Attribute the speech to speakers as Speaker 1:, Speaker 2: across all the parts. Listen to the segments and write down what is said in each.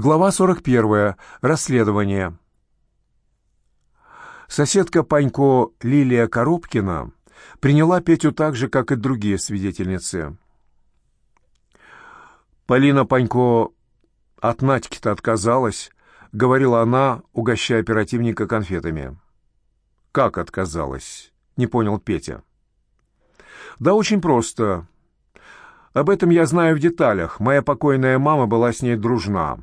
Speaker 1: Глава 41. Расследование. Соседка Панько Лилия Коробкина приняла Петю так же, как и другие свидетельницы. Полина Панько от Надьки-то отказалась, говорила она, угощая оперативника конфетами. «Как отказалась?» — не понял Петя. «Да очень просто. Об этом я знаю в деталях. Моя покойная мама была с ней дружна.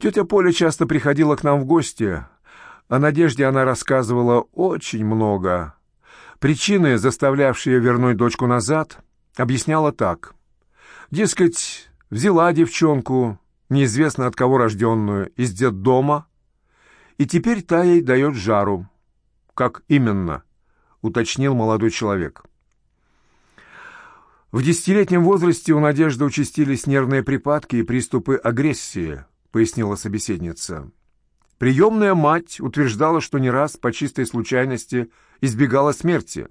Speaker 1: Тетя Поля часто приходила к нам в гости. О Надежде она рассказывала очень много. Причины, заставлявшие вернуть дочку назад, объясняла так. Дескать, взяла девчонку, неизвестно от кого рожденную, из детдома, и теперь та ей дает жару. «Как именно?» — уточнил молодой человек. В десятилетнем возрасте у Надежды участились нервные припадки и приступы агрессии —— пояснила собеседница. Приемная мать утверждала, что не раз по чистой случайности избегала смерти.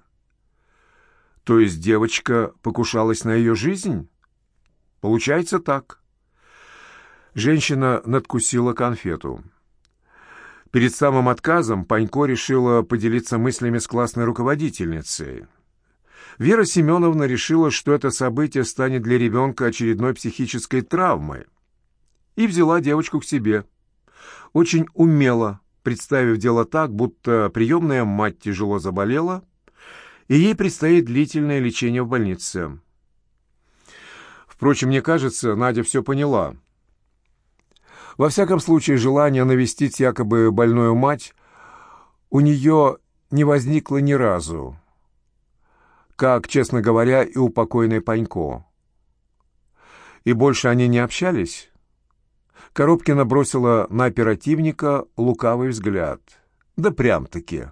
Speaker 1: То есть девочка покушалась на ее жизнь? Получается так. Женщина надкусила конфету. Перед самым отказом Панько решила поделиться мыслями с классной руководительницей. Вера Семеновна решила, что это событие станет для ребенка очередной психической травмой и взяла девочку к себе. Очень умело, представив дело так, будто приемная мать тяжело заболела, и ей предстоит длительное лечение в больнице. Впрочем, мне кажется, Надя все поняла. Во всяком случае, желание навестить якобы больную мать у нее не возникло ни разу, как, честно говоря, и у покойной Панько. И больше они не общались? Коробкина бросила на оперативника лукавый взгляд. Да прям-таки.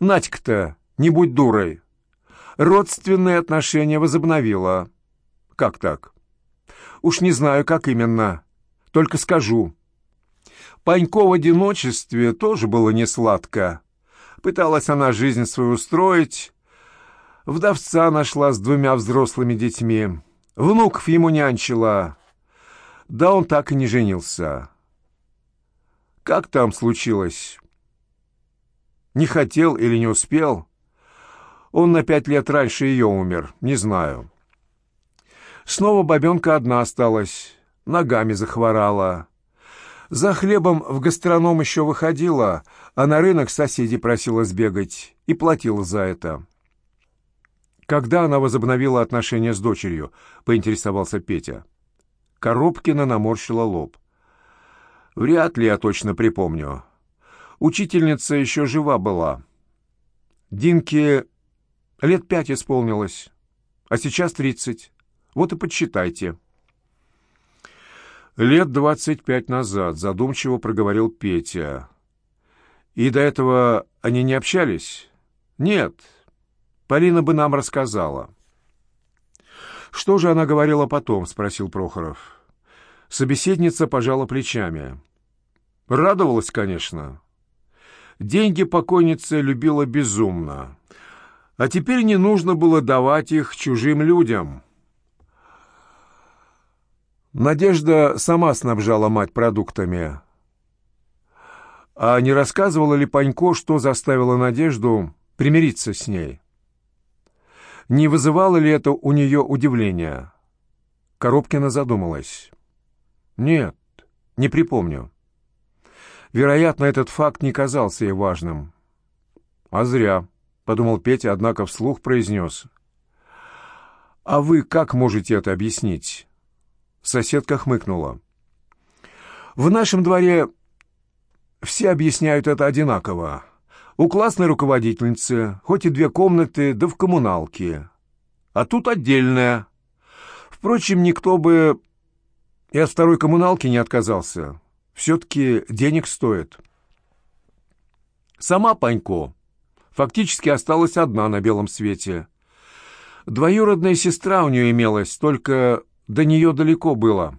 Speaker 1: Надька-то, не будь дурой. Родственные отношения возобновила. Как так? Уж не знаю, как именно. Только скажу. Панько в одиночестве тоже было не сладко. Пыталась она жизнь свою устроить. Вдовца нашла с двумя взрослыми детьми. Внуков ему нянчила. Да он так и не женился. Как там случилось? Не хотел или не успел? Он на пять лет раньше ее умер, не знаю. Снова бабенка одна осталась, ногами захворала. За хлебом в гастроном еще выходила, а на рынок соседей просила сбегать и платила за это. Когда она возобновила отношения с дочерью, поинтересовался Петя. Коробкина наморщила лоб. «Вряд ли я точно припомню. Учительница еще жива была. Динке лет пять исполнилось, а сейчас тридцать. Вот и подсчитайте». «Лет двадцать пять назад», — задумчиво проговорил Петя. «И до этого они не общались?» «Нет. Полина бы нам рассказала». «Что же она говорила потом?» — спросил Прохоров. Собеседница пожала плечами. Радовалась, конечно. Деньги покойница любила безумно. А теперь не нужно было давать их чужим людям. Надежда сама снабжала мать продуктами. А не рассказывала ли Панько, что заставило Надежду примириться с ней? Не вызывало ли это у нее удивления? Коробкина задумалась. Нет, не припомню. Вероятно, этот факт не казался ей важным. А зря, — подумал Петя, однако вслух произнес. «А вы как можете это объяснить?» Соседка хмыкнула. «В нашем дворе все объясняют это одинаково. У классной руководительницы хоть и две комнаты, да в коммуналке. А тут отдельная. Впрочем, никто бы и от второй коммуналки не отказался. Все-таки денег стоит. Сама Панько фактически осталась одна на белом свете. Двоюродная сестра у нее имелась, только до нее далеко было.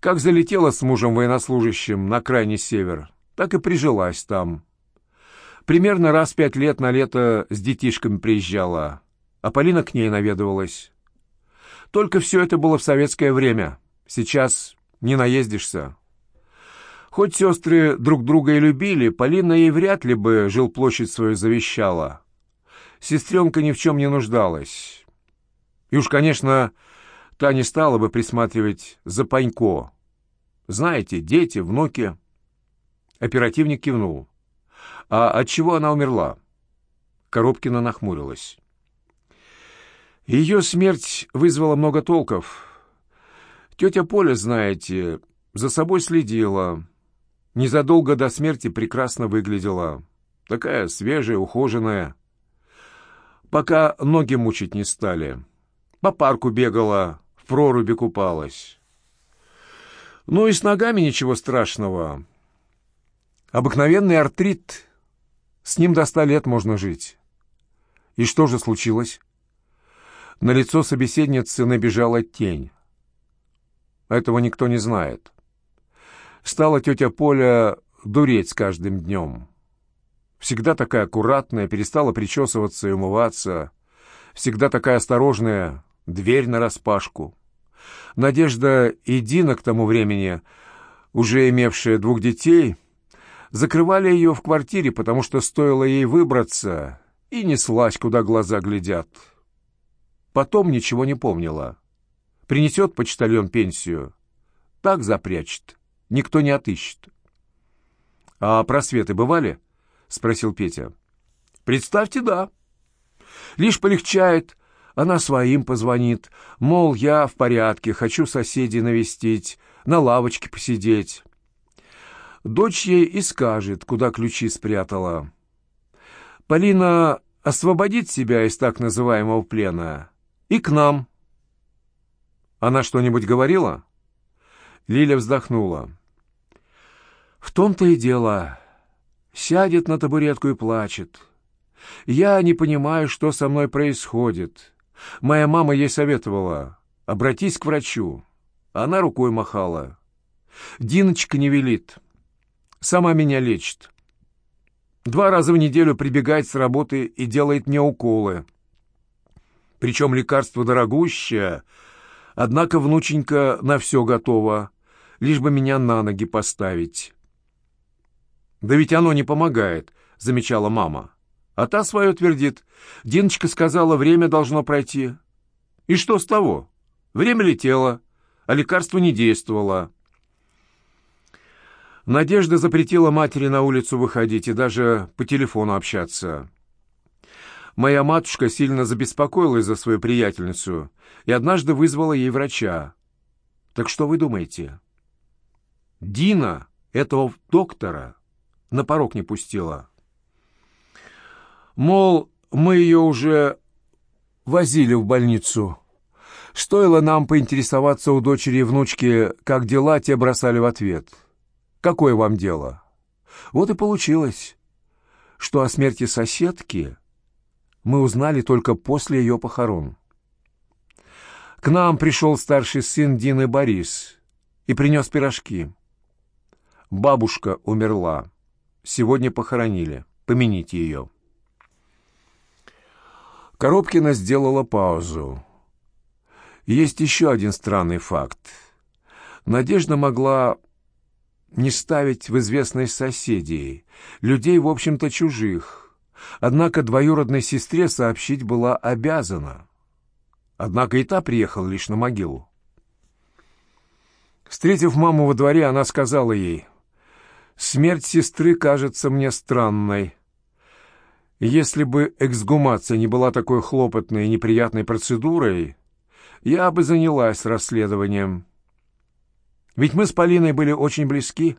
Speaker 1: Как залетела с мужем военнослужащим на крайний север, так и прижилась там. Примерно раз в пять лет на лето с детишками приезжала, а Полина к ней наведывалась. Только все это было в советское время — Сейчас не наездишься. Хоть сестры друг друга и любили, Полина ей вряд ли бы жилплощадь свою завещала. Сестренка ни в чем не нуждалась. И уж, конечно, та не стала бы присматривать за Панько. Знаете, дети, внуки. Оперативник кивнул. А от чего она умерла? Коробкина нахмурилась. Ее смерть вызвала много толков. Тетя Поля, знаете, за собой следила. Незадолго до смерти прекрасно выглядела. Такая свежая, ухоженная. Пока ноги мучить не стали. По парку бегала, в проруби купалась. Ну и с ногами ничего страшного. Обыкновенный артрит. С ним до ста лет можно жить. И что же случилось? На лицо собеседницы набежала тень. Этого никто не знает. Стала тетя Поля дуреть с каждым днем. Всегда такая аккуратная, перестала причесываться и умываться. Всегда такая осторожная, дверь нараспашку. Надежда и Дина к тому времени, уже имевшая двух детей, закрывали ее в квартире, потому что стоило ей выбраться, и неслась, куда глаза глядят. Потом ничего не помнила. Принесет почтальон пенсию, так запрячет, никто не отыщет. — А просветы бывали? — спросил Петя. — Представьте, да. Лишь полегчает, она своим позвонит, мол, я в порядке, хочу соседей навестить, на лавочке посидеть. Дочь ей и скажет, куда ключи спрятала. Полина освободит себя из так называемого плена и к нам. Она что-нибудь говорила? Лиля вздохнула. В том-то и дело. Сядет на табуретку и плачет. Я не понимаю, что со мной происходит. Моя мама ей советовала. Обратись к врачу. Она рукой махала. Диночка не велит. Сама меня лечит. Два раза в неделю прибегает с работы и делает мне уколы. Причем лекарство дорогущее, однако внученька на все готова, лишь бы меня на ноги поставить. «Да ведь оно не помогает», — замечала мама. А та свое твердит. Диночка сказала, время должно пройти. И что с того? Время летело, а лекарство не действовало. Надежда запретила матери на улицу выходить и даже по телефону общаться. Моя матушка сильно забеспокоилась за свою приятельницу и однажды вызвала ей врача. Так что вы думаете? Дина этого доктора на порог не пустила. Мол, мы ее уже возили в больницу. Стоило нам поинтересоваться у дочери и внучки, как дела, те бросали в ответ. «Какое вам дело?» Вот и получилось, что о смерти соседки мы узнали только после ее похорон. К нам пришел старший сын Дины Борис и принес пирожки. Бабушка умерла. Сегодня похоронили. Помяните ее. Коробкина сделала паузу. Есть еще один странный факт. Надежда могла не ставить в известность соседей, людей, в общем-то, чужих, Однако двоюродной сестре сообщить была обязана. Однако и та приехала лишь на могилу. Встретив маму во дворе, она сказала ей, «Смерть сестры кажется мне странной. Если бы эксгумация не была такой хлопотной и неприятной процедурой, я бы занялась расследованием. Ведь мы с Полиной были очень близки,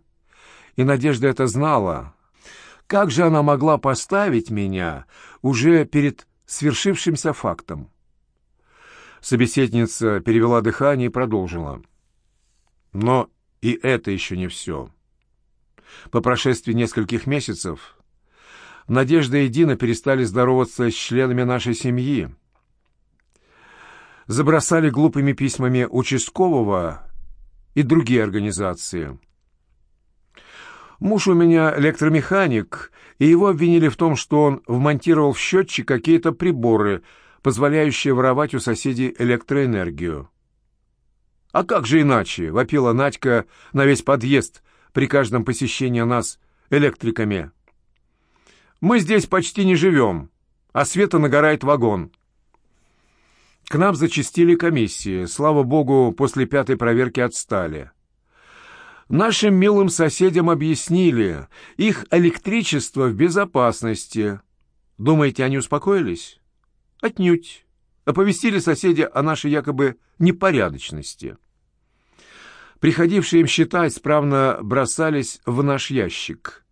Speaker 1: и Надежда это знала, как же она могла поставить меня уже перед свершившимся фактом? Собеседница перевела дыхание и продолжила. Но и это еще не все. По прошествии нескольких месяцев Надежда и Дина перестали здороваться с членами нашей семьи. Забросали глупыми письмами участкового и другие организации. Муж у меня электромеханик, и его обвинили в том, что он вмонтировал в счетчик какие-то приборы, позволяющие воровать у соседей электроэнергию. «А как же иначе?» — вопила Надька на весь подъезд при каждом посещении нас электриками. «Мы здесь почти не живем, а света нагорает вагон». К нам зачастили комиссии. Слава богу, после пятой проверки отстали. Нашим милым соседям объяснили, их электричество в безопасности. Думаете, они успокоились? Отнюдь. Оповестили соседи о нашей якобы непорядочности. Приходившие им счета исправно бросались в наш ящик.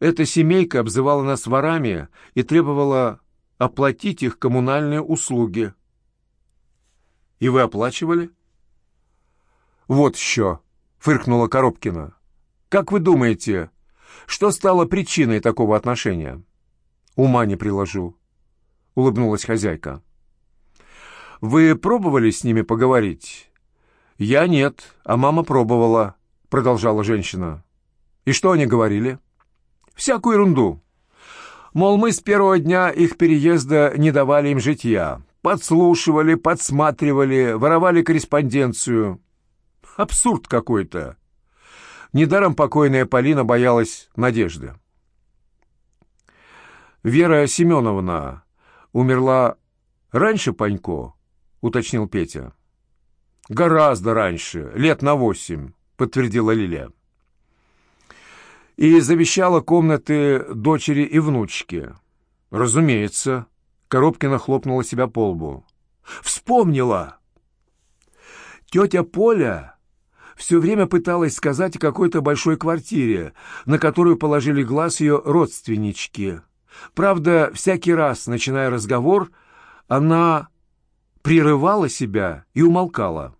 Speaker 1: Эта семейка обзывала нас ворами и требовала оплатить их коммунальные услуги. И вы оплачивали? Вот еще, фыркнула Коробкина. Как вы думаете, что стало причиной такого отношения? Ума не приложу, улыбнулась хозяйка. Вы пробовали с ними поговорить? Я нет, а мама пробовала, продолжала женщина. И что они говорили? Всякую ерунду. Мол, мы с первого дня их переезда не давали им житья. Подслушивали, подсматривали, воровали корреспонденцию. Абсурд какой-то. Недаром покойная Полина боялась надежды. «Вера Семеновна умерла раньше Панько?» — уточнил Петя. «Гораздо раньше, лет на восемь», — подтвердила Лилия. «И завещала комнаты дочери и внучке». «Разумеется», Коробкина хлопнула себя по лбу. «Вспомнила!» Тетя Поля все время пыталась сказать о какой-то большой квартире, на которую положили глаз ее родственнички. Правда, всякий раз, начиная разговор, она прерывала себя и умолкала.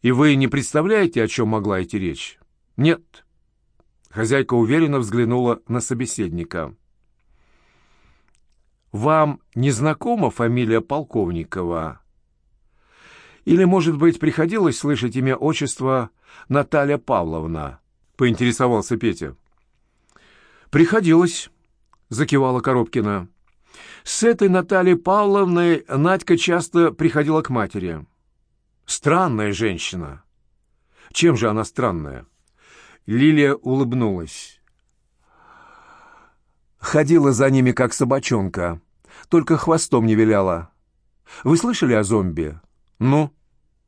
Speaker 1: «И вы не представляете, о чем могла идти речь?» «Нет». Хозяйка уверенно взглянула на собеседника. Вам не знакома фамилия Полковникова? Или, может быть, приходилось слышать имя отчества Наталья Павловна? Поинтересовался Петя. Приходилось, закивала Коробкина. С этой Натальей Павловной Надька часто приходила к матери. Странная женщина. Чем же она странная? Лилия улыбнулась. Ходила за ними, как собачонка. Только хвостом не виляла. Вы слышали о зомби? Ну?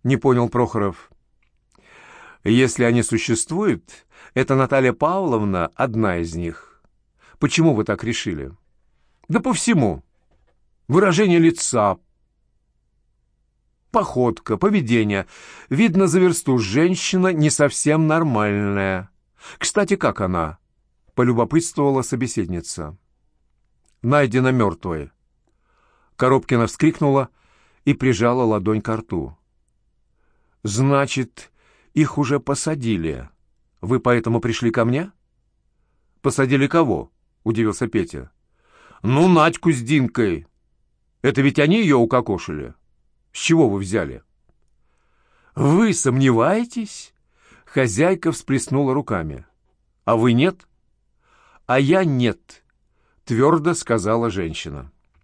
Speaker 1: Не понял Прохоров. Если они существуют, это Наталья Павловна одна из них. Почему вы так решили? Да по всему. Выражение лица, походка, поведение. Видно за версту, женщина не совсем нормальная. Кстати, как она? Полюбопытствовала собеседница. «Найдена мертвой». Коробкина вскрикнула и прижала ладонь к рту. «Значит, их уже посадили. Вы поэтому пришли ко мне?» «Посадили кого?» — удивился Петя. «Ну, Надьку с Динкой. Это ведь они ее укокошили. С чего вы взяли?» «Вы сомневаетесь?» Хозяйка всплеснула руками. «А вы нет?» «А я нет», — твердо сказала женщина.